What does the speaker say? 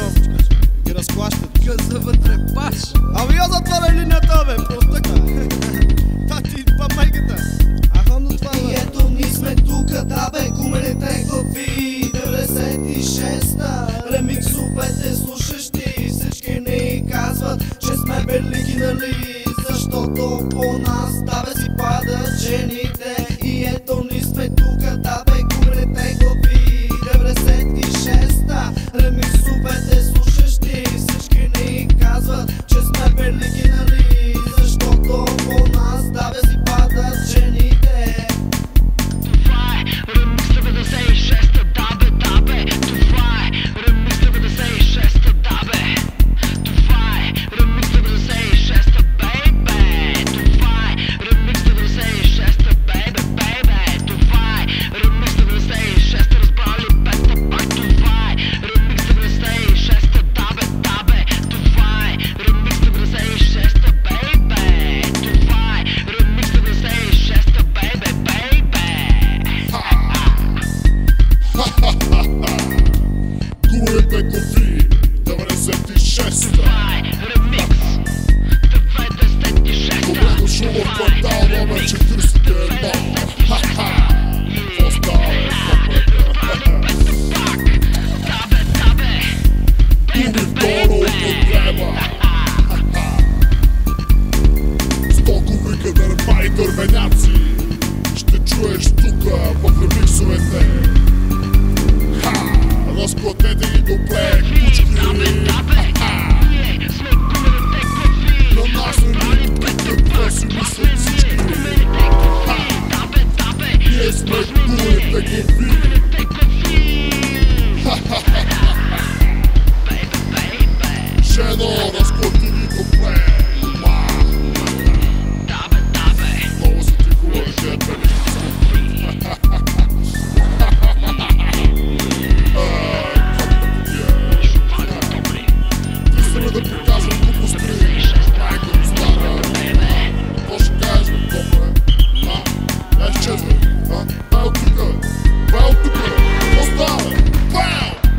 кълбо и разклащат. Газа вътре паш. Ами я затваря линията, бе, просто така. Тати, па майката. Аха, но това, бе. И ето ни сме тука, да, бе, кумерите глави. 96-та, ремиксовете слушащи. Всички ни казват, че сме велики, нали? Защото по Dağlara çıkır sütlerden Baltica, Baltica, Mostar, wow!